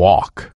walk.